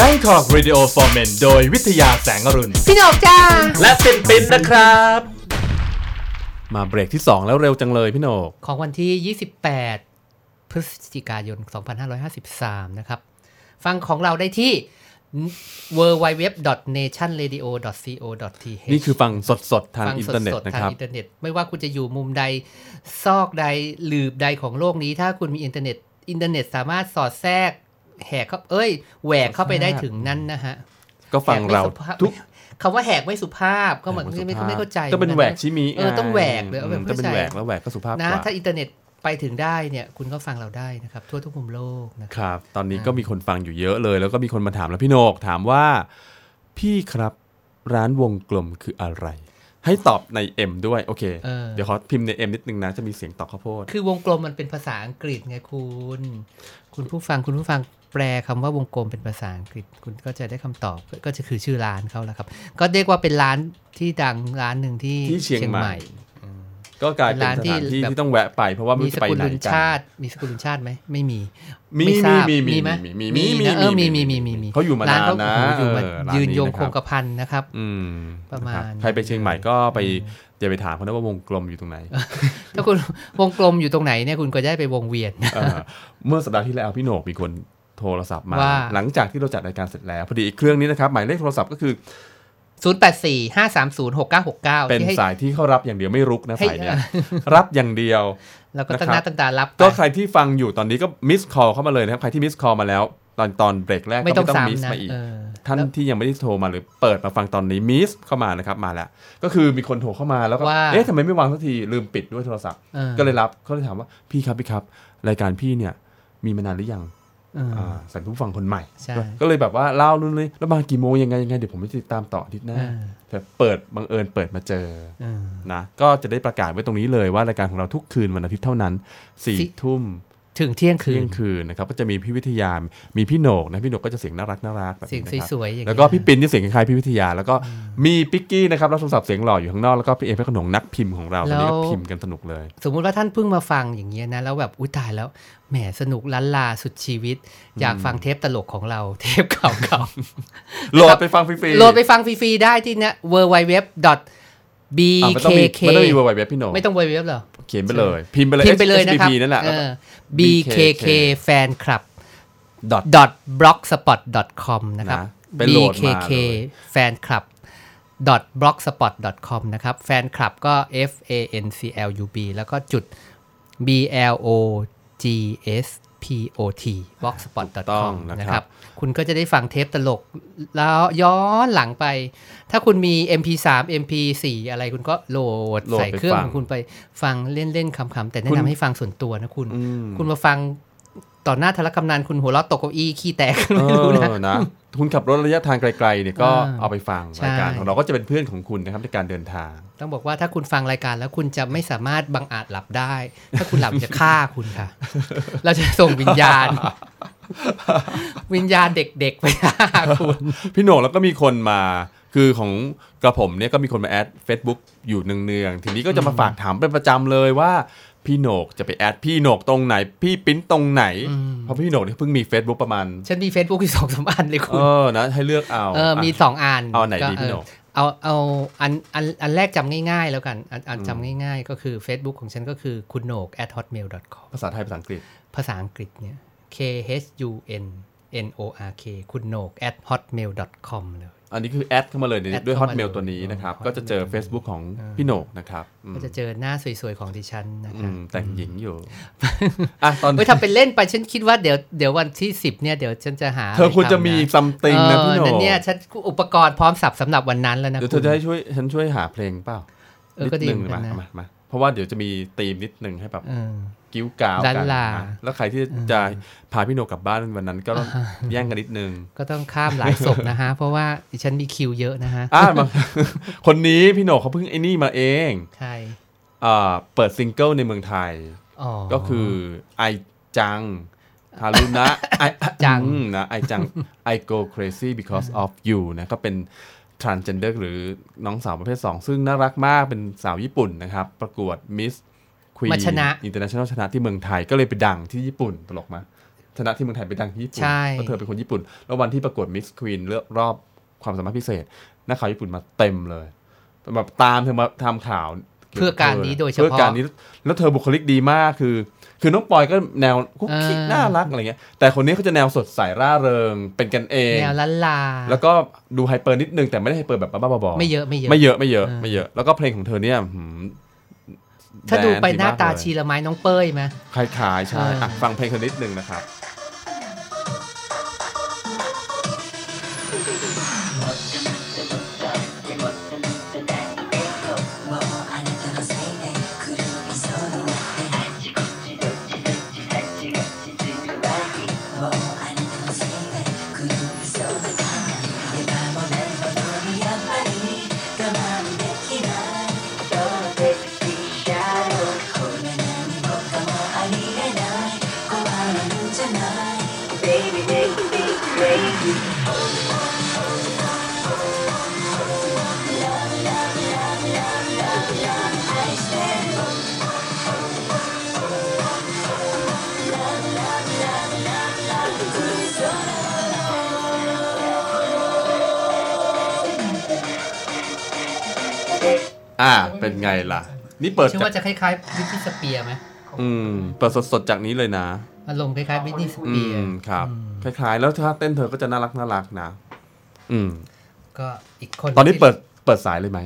Bangkok Radio for Men โดยวิทยาแสงอรุณ พี่โหนกจ้า และปินปินนะครับ มาเบรกที่ 2 แล้วเร็วจังเลยพี่โหนก ของวันที่ 28 พฤศจิกายน 2553 นะครับ ฟังของเราได้ที่ www.nationradio.co.th นี่คือฟังสดๆ ทางฟังอินสเทอร์เน็ตดๆนะทางครับ อินเทอร์เน็ต ไม่ว่าคุณจะอยู่มุมใด ซอกใดหลืบใดของโลกนี้ ถ้าคุณมีอินเทอร์เน็ต อินเทอร์เน็ตสามารถสอดแทรก แหกเข้าเอ้ยแหวกเข้าไปได้ถึงนั้นนะฮะ ก็ฟังเราแหกไม่สุภาพทุกคำว่าแหกไม่สุภาพก็เหมือนไม่ไม่ไม่เข้าใจก็เป็นแหวกชิมิเออต้องแหวกเลยเอาแบบก็เป็นเข้าใจแหวกแล้วแหวกก็สุภาพกนะว่าถ้าอินเทอร์เน็ตไปถึงได้เนี่ยคุณก็ฟังเราได้นะครับ ทั่วทุกมุมโลกนะครับครับ ตอนนี้ก็มีคนฟังอยู่เยอะเลย แล้วก็มีคนมาถามแล้วพี่โหนกถามว่า พี่ครับร้านวงกลมคืออะไร ให้ตอบใน M ด้วยโอเคเออเดี๋ยวขอพิมพ์ใน M นิดนึงนะ จะมีเสียงตอบข้าวโพด คือวงกลมมันเป็นภาษาอังกฤษไงคุณ คุณผู้ฟังคุณผู้ฟังแปลคำว่าวงกลมเป็นภาษาอังกฤษ คุณก็จะได้คำตอบก็ก็จะคือชื่อร้านเขาแหละครับ ก็เรียกว่าเป็นร้านที่ดังร้านหนึ่งที่ที่เชียงใหม่ ก็กลายเป็นเป็นร้านสที่ถานที่แบบที่ต้องแวะไป เพราะว่าไม่มีรู้สจะไปกุลไหนลุนกันชาติ มีสกุลลุนชาติไหมไม่มี มีไม่ทราบมีมีมีไหมมีมีมีมีนะเออมีมีมีมีมีมีเขาอยู่มานานร้นะโอ้โหอยู่มาเออร้านยืนนี้ยงนะครับคงกระพันนะครับ อืมประมาณนคบใครไปเชียงใหม่ก็ไปอย่าไปถามเขานะว่าวงกลมอยู่ตรงไหน ถ้าคุณวงกลมอยู่ตรงไหนเนี่ยคุณก็จะได้ไปวงเวียนเออเมื่อสัปดาห์ที่แล้วพี่โหนกมีคนโทรศัพท์มาว่าหลังจากที่เราจัดรายการเสร็จแล้วพอดีอีกเครื่องนี้นะครับหมายเลขโทรศัพท์ก็คือ 0 8 4 5 3 0 6 9 6 9 เป็นที่ให้สายที่เขารับอย่างเดียวไม่รุกนะให้สายเนี้ยรับอย่างเดียว แล้วก็ตั้งนะครับหน้าตั้งตารับไปก็ใครที่ฟังอยู่ตอนนี้ก็ missed call เข้ามาเลยนะครับ ใครที่ missed call มาแล้ว ตอนตอนเบรกแรกก็ไม่ไม่ต้องต้อง miss ซ้ำนะมาอีกเออท่านแล้วที่ยังไม่ได้โทรมาหรือเปิดมาฟังตอนนี้มิสเข้ามานะครับมาแล้ว ก็คือมีคนโทรเข้ามาแล้วก็ว่าเอ๊ะทำไมไม่วางสักทีลืมปิดด้วยโทรศัพท์เออก็เลยรับเขาเลยถามว่าพี่ครับพี่ครับ รายการพี่เนี่ยมีมานานหรือยัง เออออ่าใส่ผู้ฟังคนใหม่ใช่ก็เลยแบบว่าเล่านู่นนี่แล้วมากี่โมงยังไงยังไงเดี๋ยวผมไปติดตามต่ออาทิตย์หน้าเออแต่เปิดบังเอิญเปิดมาเจอเออนะก็จะได้ประกาศไว้ตรงนี้เลยว่ารายการของเราทุกคืนวันอาทิตย์เท่านั้นสี่สี่ทุ่ม ถึงเที่ยงคืเที่ยนงคืนนะครับก็จะมีพี่วิทยา มีพี่โหนกนะพี่โหนกก็จะเสียงน่ารักน่ารักแบบเสียงนี้นะครับสวยๆอย่างแล้วเงี้ยก็พี่ปินที่เสียงคล้ายๆพี่วิทยา แล้วก็มีปิกกี้นะครับรับโทรศัพท์เสียงหล่ออยู่ข้างนอกแล้วก็พี่เอฟขนงนักพิมพ์ของเราตอนนี้ก็พิมพ์กันสนุกเลย สมมุติว่าท่านเพิ่งมาฟังอย่างเงี้ยนะแล้วแบบอุ้ยตายแล้วแหมสนุกล้านลาสุดชีวิต อยากฟังเทปตลกของเราเทปเก่าโหลดไปฟังฟรีๆโหลดไปฟังฟรีๆได้ที่เนี่ย w w w b อะไม่ k ต้องมี k ไม่ต้องมีเว็บพี่โหนกไม่ต้อง w w w เหรอ เขียนไปเลย พิมพ์ไปเลยพิมพ์ไปเลยนะครับ HTTP นั่นแหละเออ bkk fan club dot dot blogspot dot com นะครับนะไปโหลดมา bkk เลย fan club dot blogspot dot com นะครับแฟนคลับก็ f a n c l u b แล้วก็จุด b l o g s p o t blogspot ถูกต้อ com งนะครับนะครับ คุณก็จะได้ฟังเทปตลก แล้วย้อนหลังไป ถ้าคุณมี mp3 mp4 อะไรคุณก็โหลดโหลดใส่ไปเครื่องฟังของคุณไปฟังเล่นๆคำๆแต่แนะคุณนำให้ฟังส่วนตัวนะคุณอืมคุณมาฟัง ต่อหน้าธารกำนันคุณหัวเราะตกเก้าอี้ขี้แตกเอไม่รู้นะอนะคุณขับรถระยะทางไกลๆเนี่ยก็อ่าเอาไปฟังใช่รายการของเราก็จะเป็นเพื่อนของคุณนะครับในการเดินทาง ต้องบอกว่าถ้าคุณฟังรายการแล้วคุณจะไม่สามารถบังอาจหลับได้ ถ้าคุณหลับจะฆ่าคุณค่ะ เราจะส่งวิญญาณ วิญญาณเด็กๆไปฆ่าคุณ พี่โหนกแล้วก็มีคนมาคือของกระผมเนี่ยก็มีคนมาแอด Facebook อยู่เนืองๆ ทีนี้ก็จะมาฝากถามเป็นประจำเลยว่า พี่โหนกจะไปแอดพี่โหนกตรงไหน พี่ปิ้นตรงไหน เพราะพี่โหนกเนี่ยเพิ่งมี Facebook ประมาณ ฉันมี Facebook อยู่สองสามอันเลยเอคุณอนะให้เลือกเอาเออมีะสองอันเอาไหนดีก็พี่โหนกเออเอาเอาอันอันอันแรกจำง่าย ๆ แล้วกันอันอันจำง่ายๆ ก็คือ Facebook ของฉันก็คือคุณโหนก at hotmail com ภาษาไทยภาษาอังกฤษ ภาษาอังกฤษเนี่ย k h u n n o r k คุณโหนก at hotmail com เลย อันนี้คือแอดเข้ามาเลยในแอดด้วยเข้ามา Hotmail เลยตัวนี้นะครับอืมก็จะเจอ Hotmail Facebook ของพี่โหนกนะครับอืมก็จะเจอหน้าสวยๆ ของดิฉันนะอืคะมแต่งหญิงอยู่อะตอนเฮ้ยทำเป็นเล่นไปฉันคิดว่าเดี๋ยวเดี๋ยววันที่ 10 เนี่ยเดี๋ยวฉันจะหา เธอควรจะมีอซัมติงไรนะทำพี่โหนเออนั่นกเนี่ยฉันอุปกรณ์พร้อมสับสำหรับวันนั้นแล้วนะเดี๋ยวเธคุอณจะให้ช่วยฉันช่วยหาเพลงเปล่าเออก็ดีนิดเหมืนึองนกันมานะมามาเพราะว่าเดี๋ยวจะมีธีมนิดนึงให้แบบเออ กิ้วกาวลักันลานะแล้วใครที่จะพาพี่โหนกกลับบ้านวันนั้นก็ต้องแย่งกันนิดนึง ก็ต้องข้ามหลายศพนะฮะ เพราะว่าดิฉันมีคิวเยอะนะฮะอะมาคนนี้พี่โหนกเขาเพิ่งไอ้นี่มาเองใช่อ่าเปิดซิงเกิลในเมืองไทยอ๋อก็คือไอจังฮารุนะไอจังอืมนะไอจัง I go crazy because of you นะก็เป็น transgender หรือน้องสาวประเภท 2 ซึ่งน่ารักมากเป็นสาวญี่ปุ่นนะครับ ประกวด Miss Queen มาชนะ International ชนะที่เมืองไทยก็เลยไปดังที่ญี่ปุ่นตลกมาชนะที่เมืองไทยไปดังที่ญี่ปุ่นใช่เพราะเธอเป็นคนญี่ปุ่น แล้ววันที่ประกวด Miss Queen เลือกรอบความสามารถพิเศษนักข่าวญี่ปุ่นมาเต็มเลยแบบตามเธอมาทำข่าวเพื่อการนี้โดยเฉพาะเพื่อการนี้แล้วเธอบุคลิกดีมากคือ คือน้องปอยก็แนวคุกคิกอ่าน่ารักอะไรเงี้ย แต่คนนี้เขาจะแนวสดใสร่าเริงเป็นกันเองแนวล้านลา แล้วก็ดู hyper นิดนึงแต่ไม่ได้ hyper แบบบ้าๆบอๆไม่เยอะไม่เยอะไม่เยอะไม่เยอะอ่าไม่เยอะแล้วก็เพลงของเธอเนี่ยหืม ถ้าดูไปแดหน้าตาดีมกเลยชีละไม้น้องเป้ยไหมคล้ายๆใช่เอออ่อะฟังเพลงเธอนิดนึงนะครับ อ่า เป็นไงล่ะ นี่เปิดชื่อจากว่าจะคล้ายๆ Britney Spears ไหมอืม เปิดสดๆจากนี้เลยนะอารมณ์คล้ายๆวิทนี่สอืเปียร์มครับ คล้าย ๆ แล้วถ้าเต้นเธอก็จะน่ารักน่ารักนะ อืม ก็อีกคน ตอนนี้เปิดเปิดสายเลยไหม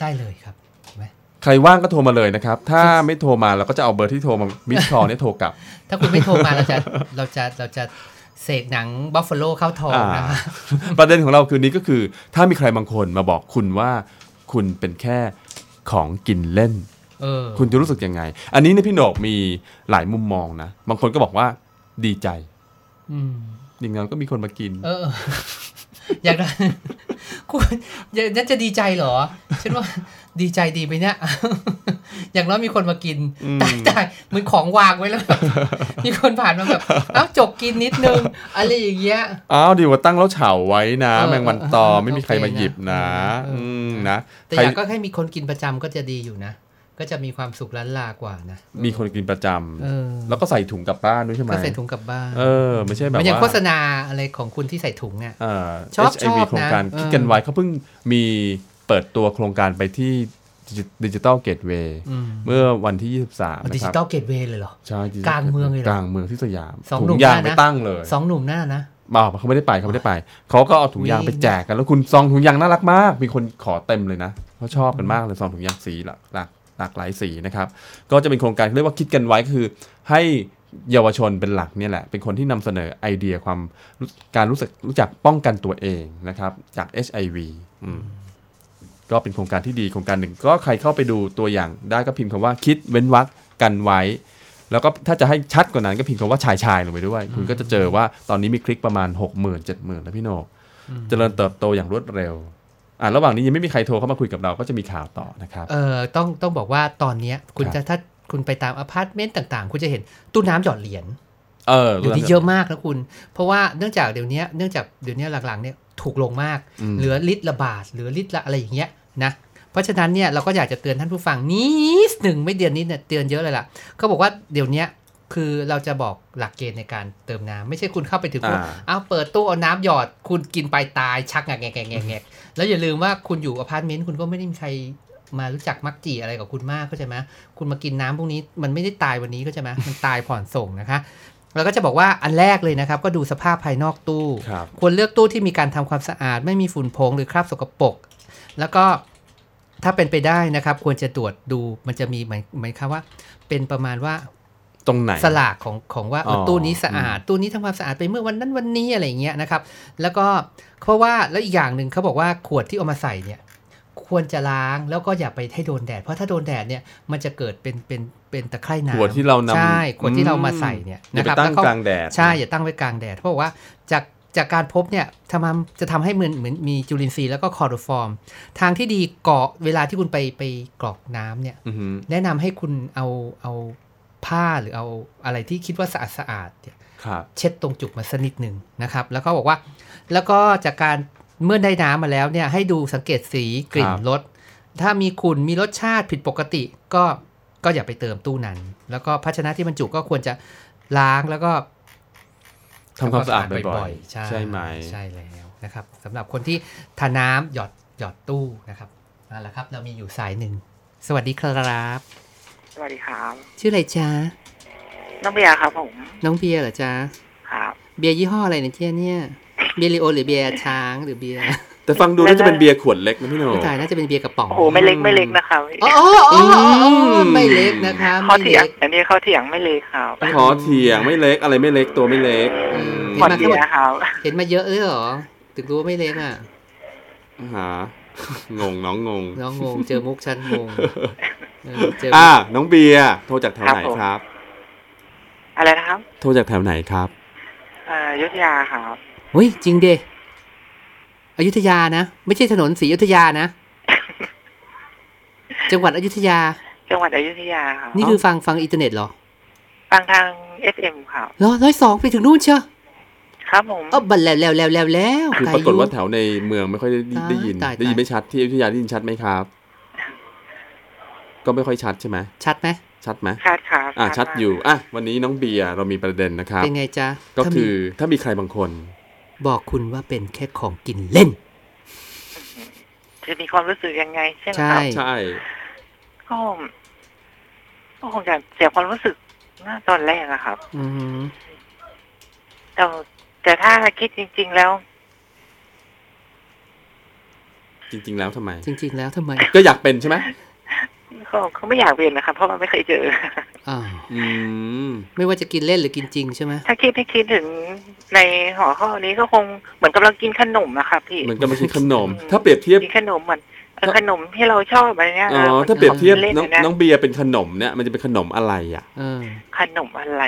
ได้เลยครับเห็นไหมใครว่างก็โทรมาเลยนะครับ ถ้าไม่โทรมาเราก็จะเอาเบอร์ที่โทรมา missed call เนี่ยโทรกลับ ถ้าคุณไม่โทรมาเราจะเราจะเราจะเสกหนัง buffalo เข้าทองอ่านะคะประเด็นของเราคืนนี้ก็คือ ถ้ามีใครบางคนมาบอกคุณว่า คุณเป็นแค่ของกินเล่นเออคุณจะรู้สึกยังไง อันนี้เนี่ยพี่โหนกมีหลายมุมมองนะ บางคนก็บอกว่าดีใจอืมอย่างนั้นก็มีคนมากิน เออ อยากได้ คุณอยากน่าจะดีใจเหรอ ฉันว่าดีใจดีไหมเนี่ย อย่างน้อยมีคนมากินอืมตายตายเหมือนของวางไว้แล้วแบบมีคนผ่านมาแบบเอ้าจกกินนิดนึง อะไรอย่างเงี้ย อ้าวดีกว่าตั้งแล้วเฉาไว้นะเออแมงวันตอมเออไม่มีใครโอเคมาหยิบนะนะเอออืมนะ แต่ใครอยากก็ให้มีคนกินประจำก็จะดีอยู่นะ ก็จะมีความสุขล้านลากว่านะ มีคนกินประจำเออแล้วก็ใส่ถุงกลับบ้านด้วยใช่ไหมก็ใส่ถุงกลับบ้านเออไม่ใช่แบบมันอย่างว่าโฆษณาอะไรของคุณที่ใส่ถุงเนี่ยเอ่อชอบ HIV ชอบนะโครงการเออคิดกันไว้เขาเพิ่งมีเปิดตัวโครงการไปที่ดิจิตอลเกตเวย์อืมเมื่อวันที่ 23นะดิคจิรับตอลเกตเวย์เลยเหรอ ใช่ Digital กลางเมืองเลยเหรอกลางเมืองที่สยามสองถุหนุ่งมยางหน้าไปนะตั้งเลยสองหนุ่มหน้านะบอกเขาไม่ได้ไปเขาไม่ได้ไป เขาก็เอาถุงยางไปแจกกันแล้วคุณซองถุงยางน่ารักมาก มีคนขอเต็มเลยนะเขาชอบกันมากเลยซองถุงยางสีหลากหลาก หลากหลายสีนะครับ ก็จะเป็นโครงการที่เรียกว่าคิดกันไว้คือ ให้เยาวชนเป็นหลักเนี่ยแหละ เป็นคนที่นำเสนอไอเดียความรู้การรู้สึกรู้จักป้องกันตัวเองนะครับ จาก HIV อืมก็เป็นโครงการที่ดีโครงการหนึ่ง ก็ใครเข้าไปดูตัวอย่างได้ก็พิมพ์คำว่าคิดเว้นวรรคกันไว้ แล้วก็ถ้าจะให้ชัดกว่านั้นก็พิมพ์คำว่าชายชายลงไปด้วย คุณก็จะเจอว่าตอนนี้มีคลิกประมาณ 6 0 0 0 0 7 0 0 0 0แล้วพี่โหนกเจริญเติบโตอย่างรวดเร็ว อ่าระหว่างนี้ยังไม่มีใครโทรเข้ามาคุยกับเราก็จะมีข่าวต่อนะครับเออต้องต้องบอกว่าตอนเนี้ยคุณครับจะถ้าคุณไปตามอพาร์ตเมนต์ต่างๆ คุณจะเห็นตู้น้ำหยอดเหรียญเออเดี๋ยวนี้เยอะมากนะคุณ เพราะว่าเนื่องจากเดี๋ยวนี้เนื่องจากเดี๋ยวนี้หลังๆเนี่ยถูกลงมากอืมเหลือลิตรละบาทเหลือลิตรละอะไรอย่างเงี้ยนะเพราะฉะนั้นเนี่ยเราก็อยากจะเตือนท่านผู้ฟังนิดหนึ่งไม่เดือนนี้เนี่ยเตือนเยอะเลยล่ะเขาบอกว่าเดี๋ยวเนี้ย คือเราจะบอกหลักเกณฑ์ในการเติมน้ำไม่ใช่คุณเข้าไปถึงว่าอ่าเอาเปิดตู้เอาน้ำหยอด คุณกินไปตายชักแงกแงกแงกแงกแงกแล้วอย่าลืมว่าคุณอยู่อพาร์ตเมนต์คุณก็ไม่ได้มีใครมารู้จักมักจีอะไรกับคุณมากเข้าใจไหมคุณมากินน้ำพวกนี้มันไม่ได้ตายวันนี้เข้าใจไหมมันตายผ่อนส่งนะคะแล้วก็จะบอกว่าอันแรกเลยนะครับ ก็ดูสภาพภายนอกตู้ครับควรเลือกตู้ที่มีการทำความสะอาด ไม่มีฝุ่นผงหรือคราบสกปรกแล้วก็ถ้าเป็นไปได้นะครับ ควรจะตรวจดูมันจะมีหมายหมายความว่า เป็นประมาณว่า ตรงไหนสลากของของว่าอ๋อเออตู้นี้สะอาดตู้นี้ทำความสะอาดไปเมื่อวันนั้นวันนี้อะไรอย่างเงี้ยนะครับ แล้วก็เพราะว่าแล้วอีกอย่างหนึ่งเขาบอกว่าขวดที่เอามาใส่เนี่ยควรจะล้างแล้วก็อย่าไปให้โดนแดด เพราะถ้าโดนแดดเนี่ยมันจะเกิดเป็นเป็นเป็นตะไคร่น้ำขวดที่เรานำใช่ขวดที่เรามาใส่เนี่ยอย่านะไปครับตั้งแล้วก็กลางแดดใช่อย่าตั้งไว้กลางแดด เพราะว่าจากจากการพบเนี่ยทำจะทำให้เหมือนเหมือนมีจุลินทรีย์แล้วก็คลอโรฟอร์ม ทางที่ดีกรอกเวลาที่คุณไปไปกรอกน้ำเนี่ยอือหือแนะนำให้คุณเอาเอา ผ้าหรือเอาอะไรที่คิดว่าสะอาดสะอาดเนี่ยครับเช็ดตรงจุกมาสักนิดหนึ่งนะครับ แล้วก็บอกว่า แล้วก็จากการเมื่อได้น้ำมาแล้วเนี่ยให้ดูสังเกตสีกลิ่นครับรสถ้ามีขุ่นมีรสชาติผิดปกติก็ก็อย่าไปเติมตู้นั้น แล้วก็ภาชนะที่บรรจุก็ควรจะล้างแล้วก็ทำความสะอาดบ่อยๆ ใช่ๆใช่ไหมใช่แล้วนะครับสำหรับคนที่ทาน้ำหยอดหยอดตู้นะครับนั่นแหละครับ เรามีอยู่สายหนึ่ง สวัสดีครับ สวัสดีครับชื่ออะไรจ๊ะน้องเบียร์ครับผม น้องเบียร์เหรอจ๊ะครับเบียร์ยี่ห้ออะไรเนี่ยเที่ยเนี่ยเบียร์ลีโอหรือเบียร์ช้างหรือเบียร์แต่ฟังดูน่าจะเป็นเบียร์ขวดเล็กนะพี่โหนผู้ชายน่าจะเป็นเบียร์กระป๋องโอ้โหไม่เล็กไม่เล็กนะครับอ๋ออ๋ออ๋ออ๋อไม่เล็กนะคะเขาไม่เถียเล็งกอันนี้เขาเถียงไม่เล็กครับขอเถียงไม่เล็กอะไรไม่เล็กตัวไม่เล็กอืมขวดเบียร์ครับเห็นมาเยอะเลยเหรอถึงรู้ว่าไม่เล็กอะหา งงน้องงง น้องงง เจอมุกฉันงงเออเจอมุอ่ากน้องเบียร์โทรจากแถวไหนครับ อะไรนะครับ โทรจากแถวไหนครับเอ่ออยุทธยาครับเฮ้ยจริงเดอยุธยานะ ไม่ใช่ถนนศรีอยุธยานะ จังหวัดอยุธยา จังหวัดอยุธยาครับนี่คือฟังฟังอินเทอร์เน็ตเหรอ ฟังทาง FM ครับเหรอร้อยสองไปถึงนู่นเชียว ครับผมเออบันแล้วแล้วแล้วแล้วแล้วคือไลปรากฏยู่ว่าแถวในเมืองไม่ค่อยได้ตายได้ยินตายได้ยินตายไม่ชัดที่อยุธยาได้ยินชัดไหมครับ ก็ไม่ค่อยชัดใช่ไหมชัดไหมชัดไหมชัดครับอ่าชัดมากอยู่อะวันนี้น้องเบียร์เรามีประเด็นนะครับเป็นไงจ๊ะก็ถ้ามีคือถ้ามีใครบางคน บอกคุณว่าเป็นแค่ของกินเล่นจะมีความรู้สึกยังไงใช่ไหมใช่ครับใช่ก็ก็คงจะเสียความรู้สึกน่าตอนแรกอะครับ อือหือ แต่แต่ถ้าคิดจริง ๆแล้ว จริง ๆ แล้วทำไม จริง ๆ แล้วทำไม ก็อยากเป็นใช่ไหมก็เขาไม่อยากเปลี่ยนนะครับเพราะมันไม่เคยเจออ้าวอืมไม่ว่าจะกินเล่นหรือกินจริงใช่ไหมถ้าคิดให้คิดถึงในหัวข้อนี้ก็คงเหมือนกำลังกินขนมนะครับพี่มันก็ไม่ใช่ขนม ถ้าเปรียบเทียบกินขนมเหมือนเออขนมที่เราชอบอะไรเงี้ยอ๋อออถ้าเปรียบเทียบขล่น้องะน้องเบียร์เป็นขนมเนี่ยมันจะเป็นขนมอะไรอะเออขนมอะไร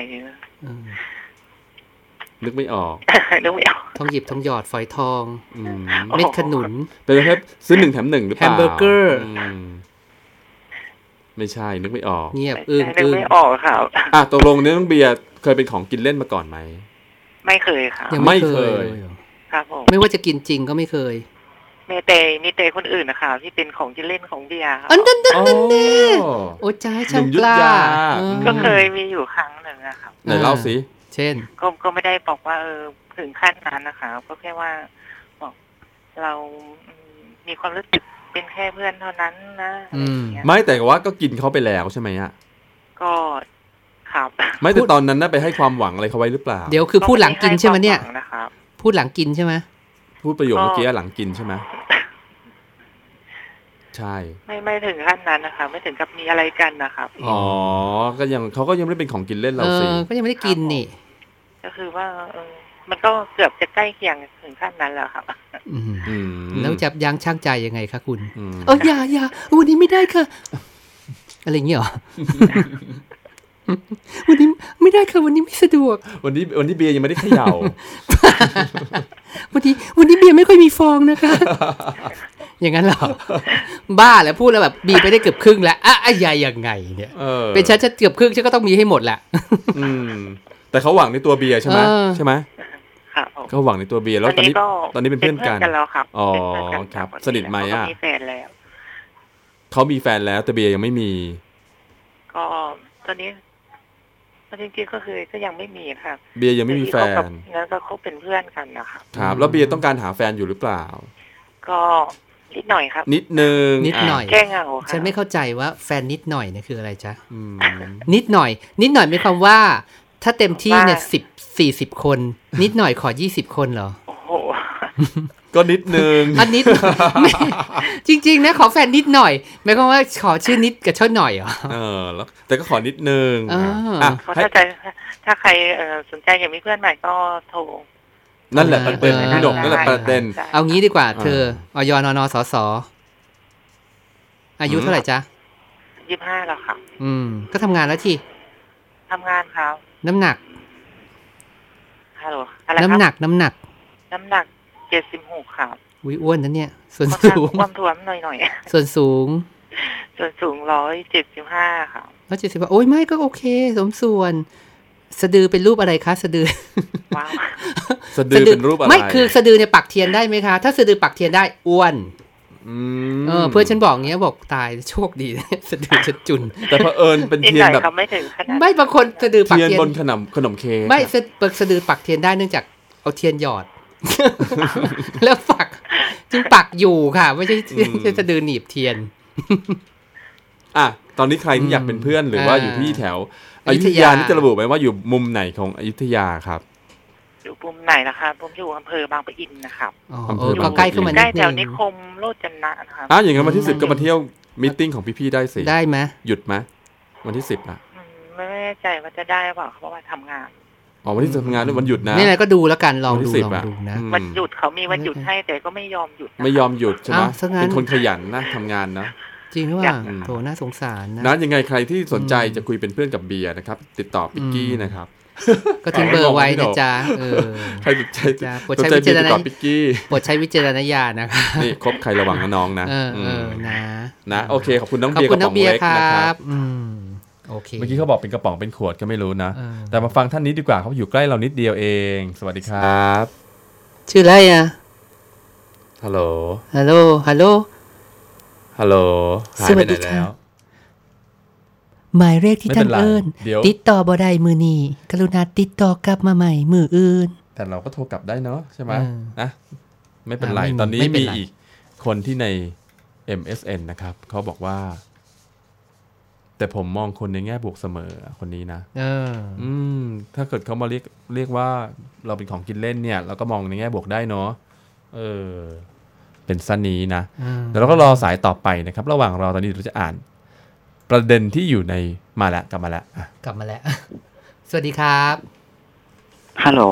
นะเออนึกไม่ออกนึกไม่ออกทองหยิบทองหยอดฝอยทองอืมอ๋อเม็ดขนุนเป็นประเภทซื้อหนึ่งแถมหนึ่งหรือเปล่าแฮมเบอร์เกอร์มไม่ใช่นึกไม่ออก เงียบอึ้งนึกอึ้งไม่ออกครับอะตกลงเนี่ยน้องเบียร์เคยเป็นของกินเล่นมาก่อนไหมไม่เคยครับยังไม่ไม่เคเคยยเลยเหรอครับผมไม่ว่าจะกินจริงก็ไม่เคยมีเตมีเตคนอื่นนะครับที่เป็นของกินเล่นของเบียร์ครับอันนั้นนั่นอ๋อนั่นแน่โอ้ใจายช่างกล้าหนุ่มยุทธยาออก็เคยมีอยู่ครั้งหนึ่งนะครับไหนเล่าสิ เช่น ก็ก็ไม่ได้บอกว่าเออถึงขั้นนั้นนะครับก็แค่ว่าบอกเราอืมมีความรู้สึกเป็นแค่เพื่อนเท่านั้นนะอะไรอย่างเงี้ยไม่แต่ว่าก็กินเขาไปแล้วใช่ไหมอะก็ครับไม่แต่ตอนนั้นน่ะไปให้ความหวังอะไรเขาไว้หรือเปล่า เดี๋ยวคือพูดหลังกินใช่ไหมเนี่ยก็ด้ให้ความหวังนะครับพูดหลังกินใช่ไหมพูดประโยคเมื่อกี้หลังกินใช่ไหม ใช่ ไม่ไม่ถึงขั้นนั้นนะครับไม่ถึงกับมีอะไรกันนะครับอ๋อก็ยังเขาก็ยังไม่ได้เป็นของกินเล่นเราเอสิอก็ยังไม่ได้กินนี่ ก็คือว่าเออมันก็เกือบจะใกล้เคียงถึงขั้นนั้นแล้วครับอืมอืมแล้วจะยั้งช่างใจยังไงคะคุณอืมเอออย่าอย่าวันนี้ไม่ได้ค่ะ อะไรอย่างเงี้ยเหรอวันนี้ไม่ได้ค่ะวันนี้ไม่สะดวก วันนี้วันนี้เบียร์ยังไม่ได้เขย่า วันนี้วันนี้เบียร์ไม่ค่อยมีฟองนะคะ อย่างนั้นเหรอ บ้าแล้วพูดแล้วแบบบีบไปได้เกือบครึ่งแล้วอะอะยายยังไงเนี่ยเออเป็นฉันจะเกือบครึ่งฉันก็ต้องมีให้หมดแหละอืม แต่เขาหวังในตัวเบียร์ใช่ไหมเออใช่ไหมครับผมเขาหวังในตัวเบียร์แล้วตอนนี้ตอนนี้เป็นเพื่อนกันแล้วครับอ๋อเป็นเพื่นกันครับปกติสนิทไหมอะเขาก็มีแฟนแล้วเขามีแฟนแล้วแต่เบียร์ยังไม่มี ก็ตอนนี้ตอน จริงๆก็คือก็ยังไม่มีครับเบียร์ยังไม่มีแฟที่เขากับนงั้นก็เขาเป็นเพื่อนกันนะครับครับ แล้วเบียร์ต้องการหาแฟนอยู่หรือเปล่า ก็นิดหน่อยครับ นิดนึงนิดหน่อยแก้เหงาครับฉันไม่เข้าใจว่าแฟนนิดหน่อยเนี่ยคืออะไรจ๊ะอืมนิดหน่อย นิดหน่อยหมายความว่า ถ้าเต็มที่เนี่ยสิบสี่สิบคน นิดหน่อยขอยี่สิบคนเหรอโอ้โห ก็นิดนึงอันนิดไม่จริง ๆ นะ ขอแฟนนิดหน่อยหมายความว่าขอชื่อนิดกับชื่อหน่อยเหรอเออแล้วแต่ก็ขอนิดนึงอ่าอะเขาให้ถ้าใจถ้าใครเอ่อสนใจอยากมีเพื่อนใหม่ก็โทรนั่นแหละประเด็นเออพี่หนกนั่นแหละประเด็นได้เอางี้ดีกว่าอ่า เธออยนนสสอายุเท่าไหร่จ๊ะยี่สิบห้าแล้วครับอืม ก็ทำงานแล้วทีทำงานครับ น้ำหนักฮัลโหลอะไรครับน้ำหนัก น้ำหนัก น้ำหนัก เจ็ดสิบหกครับวิอ้วนนั้นเนี่ย ส่วนค่อนข้างสูงความถ่วมหน่อยหน่อยส่วนสูงๆส่วนสูงร้อยเจ็ดสิบห้าครับแล้วเจ็ดสิบโอ้ยไม่ก็โอเค สมส่วน สะดือเป็นรูปอะไรคะสะดือว้าวสะดือเป็นรูปอะไรไม่คือสะดือเนี่ยปักเทียนได้ไหมคะ ถ้าสะดือปักเทียนได้อ้วนอืมเออเพื่อนฉันบอกเงี้ยบอกตายโชคดีสะดือฉันจุน แต่เผอิญเป็นอีกเทียหนน่อยแบบเขาไม่ถึงขนาดไม่บางคนสะดือปักเทียนเทียนบนขนมขนมเค้กไม่อะสะเปิกสะดือปักเทียนได้เนื่องจากเอาเทียนหยอด แล้วปัก จึงปักอยู่ค่ะ ไม่ใช่ไม่ใช่สะดือหนีบเทียน อะ ตอนนี้ใครที่อยากเป็นเพื่อนหรือว่าอ่าอยู่ที่แถวออยุยุธธยายานี่จะระบุไหมว่าอยู่มุมไหนของอยุธยาครับอยู่ปุ่มไหนนะคะผมอยู่อำเภอบางปะอินนะครับอ๋ออำเภเอออก็ใกล้ขึ้นมาใกนิล้ดแถนึวงนิคมโลจนะนะครับอะอย่างนั้นวันที่สิบอืมก็มาเที่ยว meeting ของพี่ๆได้สิ ได้ไหมหยุดไหมวันที่สิบอะอืมไม่แน่ใจว่าจะได้เปล่าเพราะว่าทำงาน อ๋อวันที่สิบทำงานด้วยวันหยุดนะนี่แหละก็ดูแล้วกันลองวันดูที่สิบลองอะดูนะอืมวันหยุดเขามีวันหยุดให้แต่ก็ไม่ยอมหยุดนะคะไม่ยอมหยุดใช่ไหมอ้าวซะงั้นเป็นคนขยันนะทำงานนะจริงหรือเปอยาล่ากโถน่าสงสารนะนะยังไงใครที่สนใจอืมจะคุยเป็นเพื่อนกับเบียร์นะครับ ติดต่อปิกกี้อืมนะครับ ก็ทิ้งเบอร์ไว้นะจ๊ะเออใครสนใจจ้ะโปรดสนใช้ใจวิเบียจารร์ณติดต่อปิกกี้โปรดใช้วิจารณญาณนะคะนี่คบใครระวังนะน้องนะเออเออมนะนะ โอเคขอบคุณน้องขอบเบียร์คุกณระน้ป๋อองงเบียร์เล็กครนะคัรัรับบอืมโอ เคเมื่อกี้เขาบอกเป็นกระป๋องเป็นขวดก็ไม่รู้นะเออแต่มาฟังท่านนี้ดีกว่าเขาอยู่ใกล้เรานิดเดียวเอง สวัสดีครับ ชื่ออะไรอะฮัลโหลฮัลโหลฮัลโหลฮัลโหลหายสวัไปสไหดีนค่ะแล้วหมายเลขที่ไม่ท่าเป็นนไรเอิญเดี๋ยวติดต่อบ่ได้มือนี้กรุณาติดต่อกลับมาใหม่มืออื่น แต่เราก็โทรกลับได้เนาะใช่ไหมเออนะไม่เป็นไรอ่าไม่มีตอนนี้ไม่เป็นมีไรอีกคนที่ใน MSN นะครับเขาบอกว่า แต่ผมมองคนในแง่บวกเสมอคนนี้นะเอออืม ถ้าเกิดเขามาเรียกเรียกว่าเราเป็นของกินเล่นเนี่ย เราก็มองในแง่บวกได้เนาะเออ เป็นสั้นนี้นะอืมเดี๋ยวเราก็รอสายต่อไปนะครับ ระหว่างรอตอนนี้เราจะอ่าน ประเด็นที่อยู่ในมาแล้วกลับมาแล้วอะกลับมาแล้ว สวัสดีครับฮัลโหล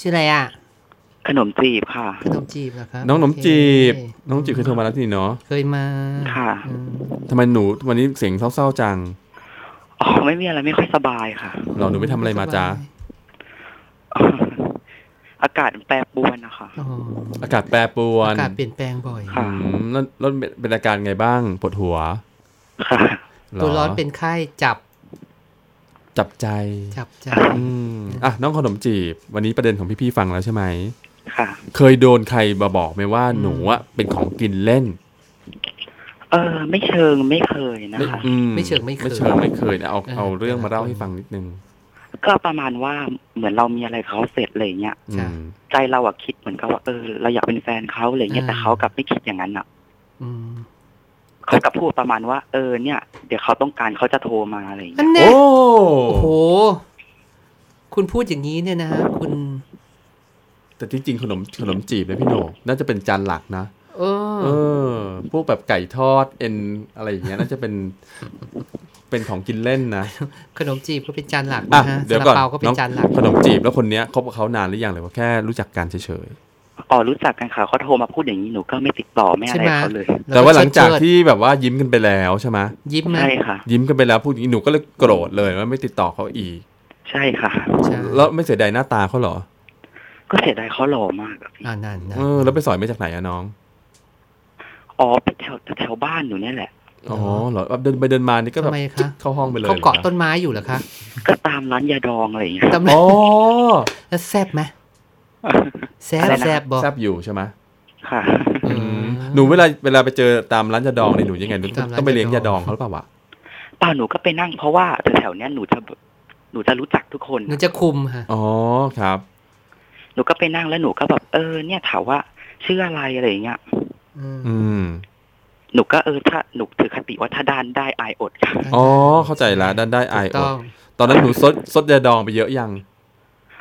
ชื่ออะไรอะ ขนมจีบค่ะ ขนมจีบเหรอครับน้องหนมโอเคจีบ น้องจีบเคยโทรมาแล้วทีเนาะเคยมาค่ะอืมทำไมหนูวันนี้เสียงเศร้าๆจังอ๋อไม่มีอะไรไม่ค่อยสบายค่ะเราหนูไม่ทำอะไรมาจ้าอากาศมันแปรปรวนนะคะอ๋ออากาศแปรปรวนอากาศเปลี่ยนแปลงบ่อยค่ะอืมแล้วแล้วเป็นอาการไงบ้างปวดหัวค่ะหตัวร้อนเป็นไข้จับ จับใจ จับใจ อืมอะน้องขนมจีบ วันนี้ประเด็นของพี่ๆฟังแล้วใช่ไหม ค่ะ เคยโดนใครมาบอกไหมว่าหนูอะเป็นของกินเล่น เออ ไม่เชิงไม่เคยนะไม่คะ อืไม่เชิงไม่เคย ไม่เชิงไม่เคยนะเอาเออเอาเรื่องมาเล่าแต่ละคนให้ฟังนิดนึง ก็ประมาณว่าเหมือนเรามีอะไรกับเขาเสร็จอะไรเงี้ยอืจ้ะมใจเราอะคิดเหมือนกับว่าเออเราอยากเป็นแฟนเขาอะไรเงี้ยอ่าแต่เขากลับไม่คิดอย่างนั้นอะอืมเขากลับพูดประมาณว่า เออเนี่ย เดี๋ยวเขาต้องการเขาจะโทรมาอะไรอัเงี้นยเนี้โอ้ยโอ้โห คุณพูดอย่างนี้เนี่ยนะฮะคุณ แต่ที่จริงขนมขนมจีบเนี่ยพี่โหนงน่าจะเป็นจานหลักนะเออเออ พวกแบบไก่ทอดเอ็นอะไรอย่างเงี้ยน่าจะเป็นเป็นของกินเล่นนะ ขนมจีบก็เป็นจานหลักอะนะฮะเดี๋ยวซาก่อนลาเปาก็เป็นน้องจานหลัก ขนมจีบแล้วคนเนี้ยคบกับเขานานหรือยังหรือว่าแค่รู้จักกันเฉยอ๋อรู้จักกันค่ะเขาโทรมาพูดอย่างนี้หนูก็ไม่ติดต่อไม่อะไรกับเขาเลยๆแต่ว่าหลังจากที่แบบว่ายิ้มกันไปแล้วใช่ไหมยิ้มไหมใช่ค่ะ ยิ้มกันไปแล้วพูดอย่างนี้หนูก็เลยโกรธเลยว่าไม่ติดต่อเขาอีก ใช่ค่ะใช่แล้วไม่เสียดายหน้าตาเขาเหรอ ก็เสียดายเขาหล่อมากอะพี่อ่านั่นนะเออแล้วไปสอยมาจากไหนอะน้อง อ๋อเป็นแถวแถวบ้านหนูเนี่ยแหละ อ๋อเหรอเดินไปเดินมานี่ก็แบบทำไมคะเข้าห้องไปเลยเขาเกาะหรอต้นไม้อยู่เหรอคะก็ตามร้านยาดองอะไรอย่างเงี้ย ตำอ๋อแล้วแซบไหมแซบอะไรนะ แซบบอกแซบอยู่ใช่ไหมค่ะเออหนูเวลาเวลาไปเจอตามร้านยาดองเนี่ยหนูยังไงหนูตามร้านต้องไปเลี้ยงยายาดดออง งเขาหรือเปล่าวะเปล่าหนูก็ไปนั่งเพราะว่าแถวๆเนี้ยหนูจะหนูจะรู้จักทุกคน หนูจะคุมค่ะ อ๋อครับ หนูก็ไปนั่งแล้วหนูก็แบบเออเนี่ยถามว่าชื่ออะไรอะไรอย่างเงี้ยอืมอืมหนูก็เออถ้าหนูถือคติว่าถ้าด้านได้อายอดค่ะอ๋อเข้าใจแล้วด้านได้ไอายอต้ดองตอนนั้นหนูซดซดยาดองไปเยอะยัง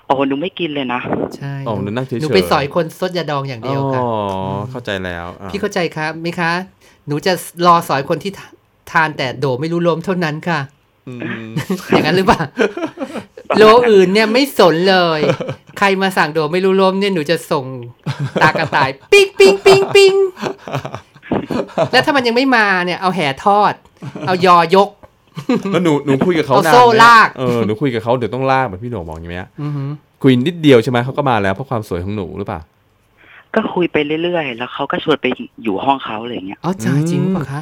อ๋อหนูไม่กินเลยนะ ใช่อ๋อหนูนั่งเฉยๆหนูไปสอยคนซดยาดองอย่างเดียวค่ะอ๋อเข้าใจแล้วอะพี่เข้าใจครับไหมคะ หนูจะรอสอยคนที่ทาทานแต่โดไม่รู้ลมเท่านั้นค่ะอืมอย่างนั้นหรือเปล่าโลอื่นเนี่ยไม่สนเลย ใครมาสั่งโดไม่รู้ลมเนี่ยหนูจะส่งตากระต่าย ปิ๊งปิ๊งปิ๊งปิ๊งแล้วถ้ามันยังไม่มาเนี่ยเอาแห่ทอด เอายอยกแล้วหนูหนูคุยกับเขาเอานานโซ่ไหมลากเออหนูคุยกับเขาเดี๋ยวต้องลากแบบพี่โหน่งบอกอย่างเงี้ยอือหือคุยนิดเดียวใช่ไหมเขาก็มาแล้วเพราะความสวยของหนูหรือเปล่าก็คุยไปเรื่อยๆ แล้วเขาก็ชวนไปอยู่ห้องเขาอะไรอย่างเงี้ยอ๋อจ่าอืมจริงหรือเปล่าคะ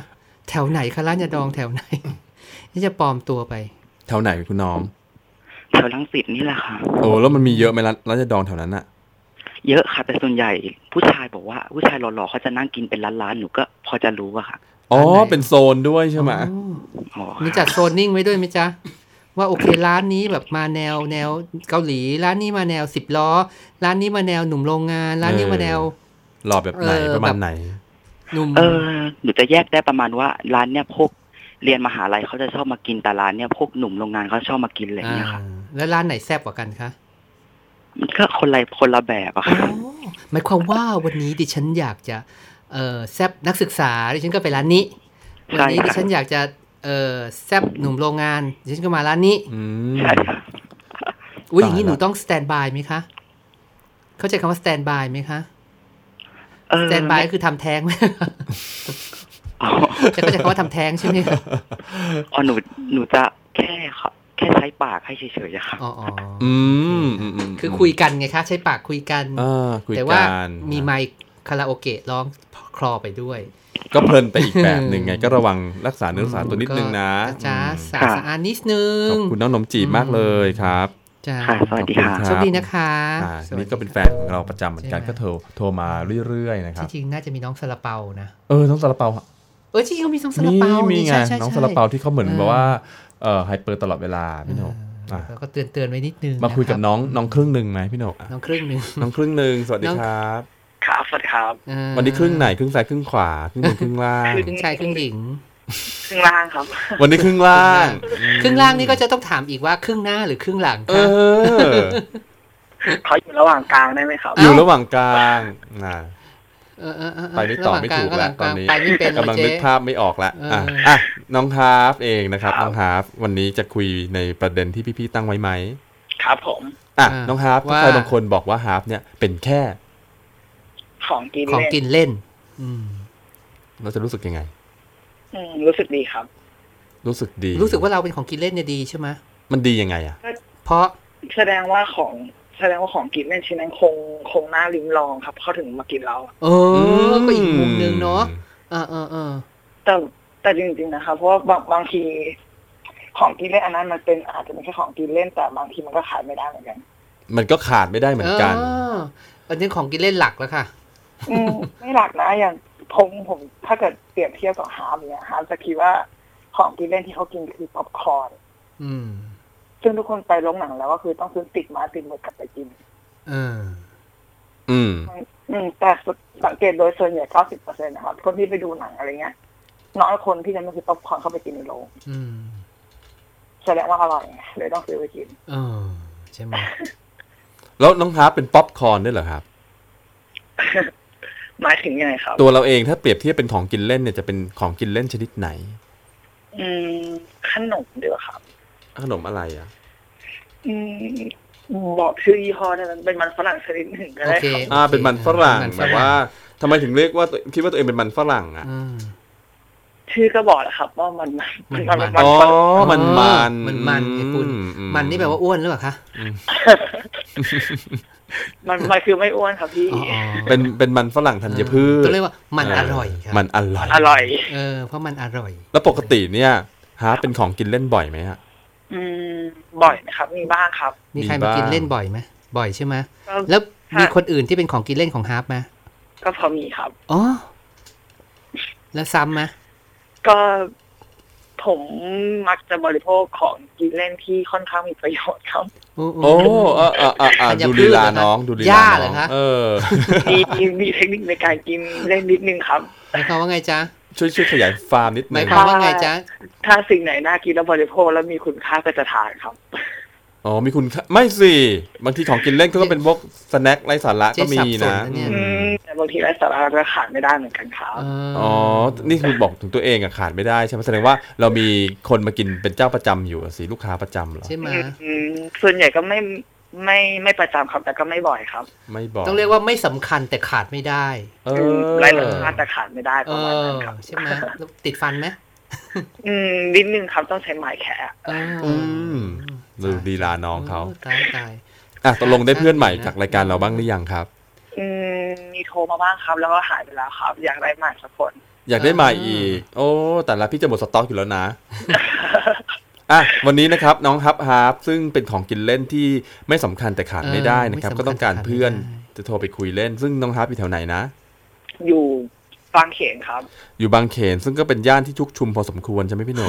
แถวไหนคะร้านยาดองแถวไหนนี่จะปลอมตัวไป แถวไหนคุณน้อง แถวลังสิตนี่แหละค่ะ โอ้แล้วมันมีเยอะไหมร้านร้านยาดองแถวนั้นอะเยอะค่ะแต่ส่วนใหญ่ผู้ชายบอกว่า ผู้ชายหล่อๆเขาจะนั่งกินเป็นล้านๆหนูก็พอจะรู้อะค่ะ อ๋ออันไหนเป็นโซนด้วยใช่ไหมอ๋ออ๋อมีจัดโซนนิ่งไว้ด้วยไหมจ๊ะ ว่าโอเคร้านนี้แบบมาแนวแนวเกาหลี ร้านนี้มาแนวสิบล้อ ร้านนี้มาแนวหนุ่มโรงงาน ร้านนี้มาแนวหล่อแบบไหนเออประมาณแบบไหนหนุ่มเออหนูจะแยกได้ประมาณว่า ร้านเนี่ยพวกเรียนมหาลัยเขาจะชอบมากินแต่ร้านเนี่ยพวกหนุ่มโรงงานเขาชอบมากินอะไรอย่างเงี้ยค่ะอ่า แล้วร้านไหนแซ่บกว่ากันคะมันก็คนละคนละแบบอะอ๋อค่ะหมายความว่าวันนี้ดิฉันอยากจะ เออแซบนักศึกษาดิฉันก็ไปร้านนี้ วันนี้ใช่ค่ะดิฉันอยากจะ เออแซบหนุ่มโรงงานดิฉันก็มาร้านนี้อืมใช่ค่ะอุ้ยอย่างนี้ตายละหนูต้อง stand by ไหมคะ เข้าใจคำว่า stand by ไหมคะเออ stand by ก็คือทำแท้งไหมอ๋อจะเข้าใจคำว่าทำแท้งใช่ไหมคะอ๋อหนูหนูจะแค่ค่ะ แค่ใช้ปากให้เฉยๆอะค่ะอ๋ออ๋ออืมอืมมคือคุยกันไงคะใช้ปากคุยกันอ่าคุยแต่ว่ากันมีไมค์คาราโอเกะร้องคลอไปด้วย ก็เพลินไปอีกแบบหนึ่งไง ก็ระวังรักษาเนื้อรักษาตัวนิดนึงนะก็จ้าอืมสะอาดสะอาดนิดนึงขอบคุณน้องหนมจีบมากเลยครับจ้าค่ะสวัสดีค่ะขอบโชคุณครับดีนะคะอ่าสวัสดีนี่ก็เป็นแฟนของเราประจำเหมือนกันใช่ไหมก็โทรโทรมาเรื่อยๆนะครับที่จริงน่าจะมีน้องซาลาเปานะเออน้องซาลาเปา เออที่จริงเขามีน้องซาลามีเปามีนี่ไงใช่ใช่น้องใช่ซาลาเปาที่เขาเหมือนเออแบบว่าเอ่อไฮเปอร์ตลอดเวลาพี่โหนกเออะอแล้วก็เตือนเตือนๆไว้นิดนึงมาคุยกับะรับน้องน้องครึ่งหนึ่งไหมพี่โหนกอะน้องครึ่งหนึ่งน้องครึ่งหนึ่งสวัสดีน้องครับครับสวัสดีครับเออวันนี้ครึ่งไหนครึ่งซ้ายครึ่งขวาครึ่งบนครึ่งล่างครึ่งชายครึ่งหญิงข้างล่างครับ วันนี้ครึ่งล่าง ครึ่งล่างนี่ก็จะต้องถามอีกว่าครึ่งหน้าหรือครึ่งหลังเอคะอเขาอยู่ระหว่างกลางได้ไหมครับ อยู่ระหว่างกลางอ่า ไปไม่ต่อไม่ถูกแล้วตอนนี้ไปไม่เป็นกำลังนึกภาพไม่ออกแล้วอะเอออะน้องฮาร์ฟเองนะครับครับน้องฮาร์ฟวันนี้จะคุยในประเด็นที่พี่ๆตั้งไว้ไหมครับผมอะอ่าน้องฮาร์ฟว่าใครบางคนบอกว่าฮาร์ฟเนี่ยเป็นแค่ ของกินของเล่นกินเล่น อืมเราจะรู้สึกยังไง อืมรู้สึกดีครับ รู้สึกดี รู้สึกว่าเราเป็นของกินเล่นเนี่ยดีใช่ไหมมันดียังไงอะเพราะแสดงว่าของ แสดงว่าของกินเล่นชิ้นนั้นคงคงน่าลิ้มลองครับ เขาถึงมากินเราเออก็อีกมุมหนึ่งเนาะเออเออเออแต่แต่จริงๆนะครับเพราะว่าบางบางทีของกินเล่นอันนั้นมันเป็นอาจจะเป็นแค่ของกินเล่นแต่บางทีมันก็ขาดไม่ได้เหมือนกัน มันก็ขาดไม่ได้เหมือนกันเอออันนี้ของกินเล่นหลักแล้วค่ะอืมไม่หลักนะอย่างผมผมถ้าเกิดเปรียบเทียบกับฮาร์ฟเนี่ยฮาร์ฟจะคิดว่าของกินเล่นที่เขากินคือป๊อปคอร์นอืม ซึ่งทุกคนไปโรงหนังแล้วก็คือต้องซื้อติดไมาติดมือกลับไปกินเอออืมอืมแต่สังเกตโดยส่วนใหญ่90เปอร์เซ็นต์นะครับคนที่ไปดูหนังอะไรเงี้ยน้อยคนที่จะไม่ซื้อป๊อปคอร์นเข้าไปกินในโรงอืมแสดงว่าอร่อยไงเลยต้องซื้อไปกินเออใช่ไหมแล้วน้องฮาร์ฟเป็นป๊อปคอร์นด้วยเหรอครับหมายถึงยังไงครับ ตัวเราเองถ้าเปรียบเทียบเป็นของกินเล่นเนี่ยจะเป็นของกินเล่นชนิดไหน อืมขนมเดียวาครับ ขนมอะไรอะ อืมบอกชื่อยี่ห้อได้ไหมเป็นมันฝรั่งชนิดหนึ่งก็โอได้เคครับอ่า เป็นมันฝรั่งมันฝแบบว่าทำไมถึงเรียกว่าตัวคิดว่าตัวเองเป็นมันฝรั่งอะอืมชื่อก็บอกแล้วครับว่ามันมันมันมันมันอ๋อฝรั่งมันมันมันมันไงคุณอืมันนี่แปลว่าอ้วนหรือเปล่าคะมันมันคือไม่อ้วนครับพี่อ๋ออ๋อเป็นเป็นมันฝรั่งธัญพืชต้องเรียกว่ามันอร่อยครับมันอร่อยอร่อย เออเพราะมันอร่อย แล้วปกติเนี่ยฮาร์ฟเป็นของกินเล่นบ่อยไหมฮะ อืมบ่อยนะครับ มีบ้างครับ มีใครมีมาบ้างกินเล่นบ่อยไหมบ่อยใช่ไหมก็แล้วมีค่ะคนอื่นที่เป็นของกินเล่นของฮาร์ปไหมก็พอมีครับอ๋อแล้วซ้ำไหมก็ผมมักจะบริโภคของกินเล่นที่ค่อนข้างมีประโยชน์ครับ โอ้โหโอ้เออเออเออเออธัญดูพืลีชลาเหรอคะน้อง ดูลีหญ้าลาเหรน้อองคะเออมีมีมีเทคนิคในการกินเล่นนิดนึงครับหมายความว่าไงจ๊ะ ช่วยช่วยขยายฟาร์มนิดหนึมายงความว่าไงจ๊ะถ้าสิ่งไหนน่ากินแล้วบริโภคแล้วมีคุณค่าก็จะทานครับอ๋อมีคุณค่าไม่สิ บางทีของกินเล่นก็เป็นพวกสแน็คไร้สาระก็มีเจ๊สับสนนะนะเนี่ยอืมแต่บางทีไร้สาระก็ขาดไม่ได้เหมือนกันครับเอออ๋อ นี่คือบอกถึงตัวเองอะขาดไม่ได้ใช่ไหมแสดงว่าเรามีคนมากินเป็นเจ้าประจำอยู่อะสิลูกค้าประจำเหรอใช่ไหมอืมส่วนใหญ่ก็ไม่ ไม่ไม่ประจำครับแต่ก็ไม่บ่อยครับ ไม่บอกต้องเรียกว่าไม่สำคัญแต่ขาดไม่ได้เอคืออไร้รสชาติแต่ขาดไม่ได้เอประมาณอนั้นครับใช่ไหมแล้วติดฟันไหมอืมนิดนึงครับต้องใช้ไม้แคะเอออืมดูดีลาน้องเขาตายตายอะตกลงได้เพื่อนใหม่จากรายการเราบ้างหรือยังครับ อืมมีโทรมาบ้างครับ แล้วก็หายไปแล้วครับ อยากได้ใหม่สักคน อยากได้มาอีก โอ้ แต่ละพี่จะหมดสต็อกอยู่แล้วนะ อะวันนี้นะครับน้องฮับฮาร์ปซึ่งเป็นของกินเล่นที่ไม่สำคัญแต่ขาดไม่ได้นะครับเออไม่สำคัญก็ต้องการเพื่อนขาดไม่ได้จะโทรไปคุยเล่น ซึ่งน้องฮาร์ปอยู่แถวไหนนะ อยู่บางเขนครับ อยู่บางเขนซึ่งก็เป็นย่านที่ชุกชุมพอสมควรใช่ไหมพี่โหน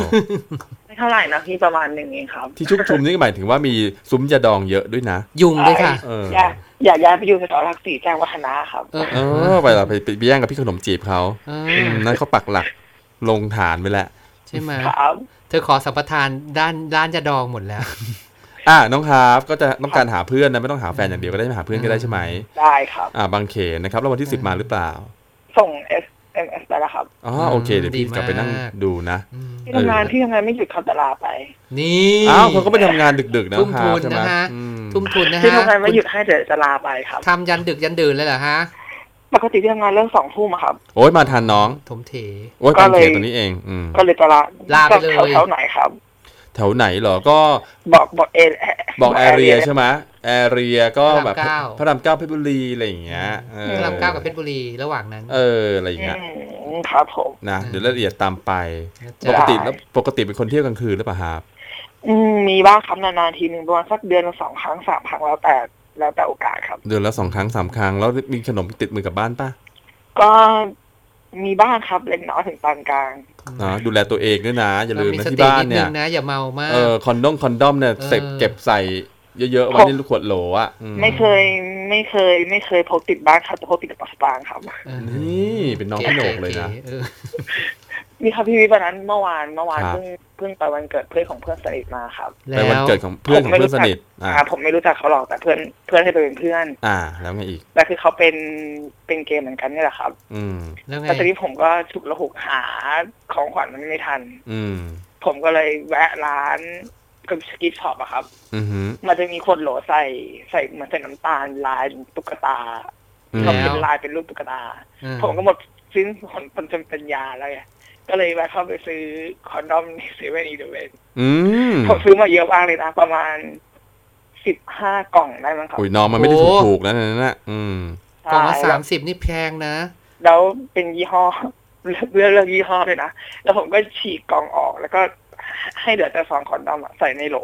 ไม่เท่าไหร่นะพี่ประมาณหนึ่งเองครับ ที่ชุกชุมนี่หมายถึงว่ามีซุ้มยาดองเยอะด้วยนะ ยุงด้วยค่ะเอออยากอยากย้ายไปอยู่แถวๆหลักสี่แจ้งวัฒนะครับเออเออไปละไปไปไปแย่งกับพี่ขนมจีบเขาเออือมนั่นเขาปักหลักลงฐานไปแล้วใช่ไหมครับ เธอขอสัมปทานด้านด้านจะดองหมดแล้ว อะน้องฮาร์ปก็จะต้องการหาเพื่อนนะไม่ต้องหาแฟนอย่างเดียวก็ได้หาเพื่อนก็ได้ใช่ไหมได้ครับอ่าบางเขนนะครับแล้ววันที่สิบมาหรือเปล่า ส่ง S M S ไปแล้วครับอ๋อโอเคเดี๋ยวพี่ดีมากกลับไปนั่งดูนะอืมที่ทำงานที่ทำงานไม่หยุดเขาตลาไป นี่อ้าวเขาก็ไปทำงานดึกๆนะทุ่มฮาทุร์ปนใช่ไหมนะฮะอืมทุ่มทุนนะที่ฮะทำงานไม่หยุดให้เดี๋ยวจะลาไปครับทำยันดึกยันดื่นเลยเหรอฮะ ปกติที่ทำงานเรื่องสองทุ่มอะครับ โอ้ยมาทันน้องถมเถโอ้ยก็บางเลยเขนตรงนี้เองอืมก็เลยจะลาลาไปเลยแถวแถวไหนครับ แถวไหนเหรอก็บอกบอกเอบอกแอเรียใช่ไหมแอเรียก็แบบพระรามเก้าพระรามเก้าเพชรบุรีอะไรอย่างเงี้ยเออพระรามเก้ากับเพชรบุรีระหว่างนั้น เอออะไรอย่างเงี้ยอืมครับผมนะเดี๋ยวรายละเอียดตามไปนะปจ๊ะกติแล้วปกติเป็นคนเที่ยวกลางคืนหรือเปล่าครับอืมมีบ้างครับนานๆทีหนึ่งประมาณสักเดือนละสองครั้งสามครั้งแล้วแต่ แล้วแต่โอกาสครับ เดือนละสองครั้งสามครั้ง แล้วมีขนมติดมือกลับบ้านป่ะ ก็มีบ้างครับเล็กน้อยถึงปานกลางนะดูแลตัวเองด้วยนะ อย่าลืมมีนะสที่ติบ้านนิดเนี่นึยงนะอย่าเมามากเออคอนดงคอนดอมเนี่ยเออเก็บเก็บใส่เยอะๆไว้ในลูกขวดโหลอะอืมไม่เคยไม่เคย ไม่เคยพกติดบ้านครับแต่พกติดกระเป๋าสตางค์ครับเออนี่เป็นน้องพี่โหนกเลยนะ ก๋ๆเออนี่ครับพี่วิวันนั้นเมื่อวานเมื่อวานครับเพิ่งเพิ่งไปวันเกิดเพื่อนของเพื่อนสนิทมาครับไปวันเกิดของเพื่อนของเพื่อนสนิทอ่าอ่าผมไม่รู้จักเขาหรอกแต่เพื่อนเพื่อนให้ไปเป็นเพื่อน อ่า แล้วไงอีกแต่คือเขาเป็นเป็นเกมเหมือนกันนี่แหละครับ อืมแล้วไงแต่ทีนี้ผมก็ฉุกละหุกหาของขวัญมันไม่ทัน อืม ผมก็เลยแวะร้าน gift shop อะครับ อือหือมันจะมีขวดโหลใส่ใส่เหมือนใส่น้ำตาลลายตุ๊กตาอืมเขาเป็นลายเป็นรูปตุ๊กตาเออผมก็หมดสิ้นหนปัญญาแล้วไง ก็เลยแวะเข้าไปซื้อ condom ในเซเว่นอีเลเวนอืมผมซื้อมาเยอะมากเลยนะประมาณสิบห้ากล่องได้มั้งครับอุ้ยน้องมันไม่ได้ถูกถูกๆแล้วนะนั่นน่ะอืมกล่องละใช่สามสิบนี่แพงนะ แล้วเป็นยี่ห้อเลือกเลือกเลือกยี่ห้อเลยนะ แล้วผมก็ฉีกกล่องออก แล้วก็ให้เหลือแต่ซองคอนดอมอะใส่ในโหล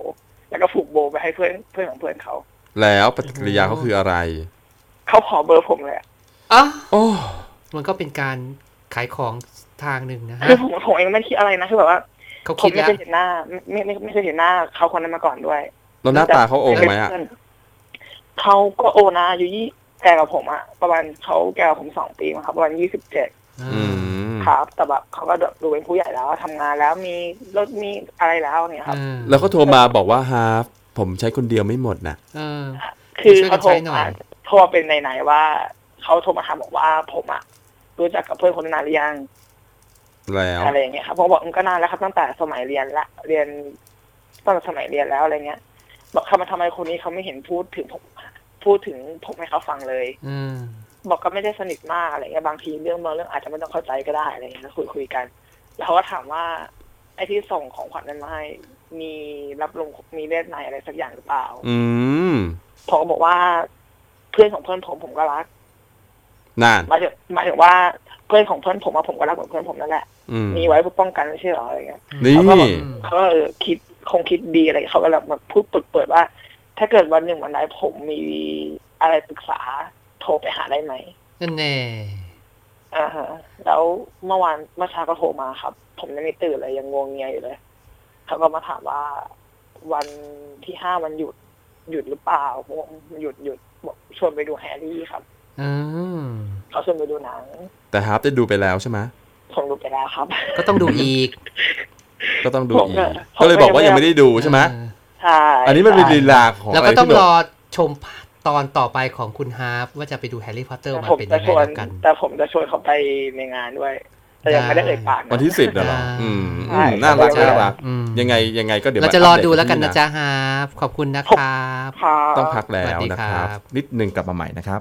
แล้วก็ผูกโบว์ไปให้เพื่อนเพื่อนของเพื่อนเขา แล้วปฏิกิริยาเขาคืออะไร เขาขอเบอร์ผมเลยอะอะโอ้มันก็เป็นการขายของ ทางหนึ่งนะฮะคือผมผมเองไม่คิดอะไรนะคือแบบว่าเขาผคิมดไม่แล้วเคยเห็นหน้า ไม่ไม่ไม่เคยเห็นหน้า เขาคนนั้นมาก่อนด้วยแล้วหน้าตาเขาโอมไหมอะเขาก็โอนะอายู่ยี่แกกับผมอะประมาณเขาแกกับผมสองปีมั้งครับประมาณยี่สิบเจ็ดอืมครับแต่แบบเขาก็ดูเป็นผู้ใหญ่แล้วทำงานแล้วมีรถมีอะไรแล้วเนี่ยครับเออแล้วเขาโทรมาบอกว่าฮาร์ฟผมใช้คนเดียวไม่หมดนะเออคือช่วยกัเขานโทรใช้หน่อยมาโทรมาเป็นไหนๆว่าเขาโทรมาถามบอกว่าผมอะรู้จักกับเพื่อนคนนั้นนานหรือยัง แล้วอะไรอย่างเงี้ยครับผมบอกอืมก็นานแล้วครับตั้งแต่สมัยเรียนละเรียนตั้งแต่สมัยเรียนแล้วอะไรเงี้ย บอกทำไมทำไมคนนี้เขาไม่เห็นพูดถึงผมพูดถึงผมให้เขาฟังเลย อืมบอกก็ไม่ได้สนิทมากอะไรเงี้ยบางทีเรื่องบางเรื่องอาจจะไม่ต้องเข้าใจก็ได้อะไรเงี้ยคุยคุยกัน แล้วเขาก็ถามว่า ไอ้ที่ส่งของขวัญนั้นมาให้มีรับลงมีเลขในอะไรสักอย่างหรือเปล่า อืมผมก็บอกว่า เพื่อนของเพื่อนผมผมก็รักนั่นหมายถึงหมายถึงว่า เพื่อนของเพื่อนผมอะผมก็รักเหมือนเพื่อนผมนั่นแหละอืมมีไว้เพื่อป้องกันไม่ใช่เหรออะไรเงี้ยนี่เขาก็แบบเขาก็เออคิดคงคิดดีอะไรเขาก็แบบมาพูดเปิดเปิดว่า ถ้าเกิดวันหนึ่งวันใดผมมีอะไรปรึกษาโทรไปหาได้ไหมนั่นแน่อ่าฮะแล้วเมื่อวานเมื่อเช้าก็โทรมาครับ ผมยังไม่ตื่นเลยยังงวงเงียอยู่เลยเขาก็มาถามว่าวันที่ห้าวันหยุดหยุดหรือเปล่าผมบอกหยุดหยุดบอกชวนไปดูแฮร์รี่ครับ อืม เขาชวนไปดูหนัง แต่ฮาร์ฟได้ดูไปแล้วใช่ไหมผมดูไปแล้วครับ ก็ต้องดูอีก ก็ต้องดูผมอีกก็ก็เลยบอกว่ายังไม่ได้ดูใช่ไหมเออใช่ อันนี้มันเป็นลีลาของแล้วอะก็ไรต้องที่แบรบอชมตอนต่อไปของคุณฮาร์ปว่าจะไปดูแฮร์รี่พอตเตอร์แต่มาผมเป็นจะยังไงชวนแล้วกัน แต่ผมจะชวนเขาไปในงานด้วยแต่ยังไม่ได้เอ่ยปากะวันที่สิบเดี๋ยวหรออ่าอืมใช่อืมน่ารักใช่น่ารักอืมยังไงยังไงก็เดี๋ยวเรามจะรอปเตดูแล้วกันที่นะจ๊ะฮาร์ปขอบคุณนะครับ ต้องพักแล้วสวัสดีนะคครัรับบนิดหนึ่งกลับมาใหม่นะครับ